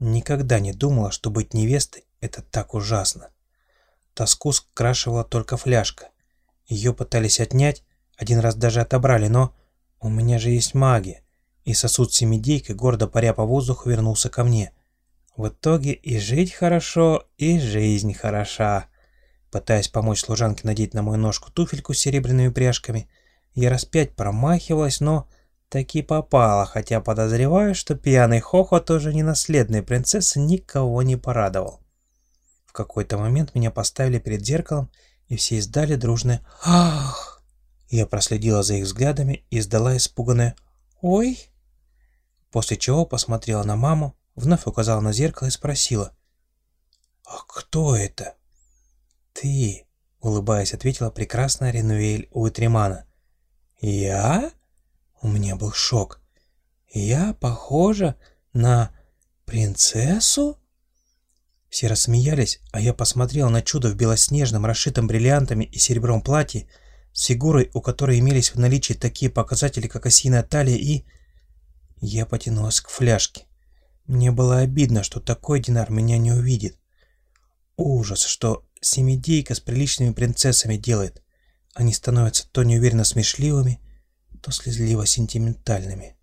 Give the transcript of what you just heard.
Никогда не думала, что быть невестой – это так ужасно. Тоску скрашивала только фляжка. Ее пытались отнять, один раз даже отобрали, но у меня же есть магия. И сосуд с семидейкой, гордо паря по воздуху, вернулся ко мне. В итоге и жить хорошо, и жизнь хороша. Пытаясь помочь служанке надеть на мою ножку туфельку с серебряными пряжками, я раз пять промахивалась, но таки попала, хотя подозреваю, что пьяный хохот тоже ненаследной принцессы никого не порадовал. В какой-то момент меня поставили перед зеркалом, и все издали дружное «Ах!». Я проследила за их взглядами и издала испуганное «Ой!», после чего посмотрела на маму, вновь указала на зеркало и спросила «А кто это?» «Ты!» — улыбаясь, ответила прекрасная Ренуэль Уитримана. «Я?» У меня был шок. «Я похожа на принцессу?» Все рассмеялись, а я посмотрел на чудо в белоснежном, расшитом бриллиантами и серебром платье, с фигурой, у которой имелись в наличии такие показатели, как осиная талия и... Я потянулась к фляжке. Мне было обидно, что такой Динар меня не увидит. Ужас, что семидейка с приличными принцессами делает. Они становятся то неуверенно смешливыми, то слезливо сентиментальными.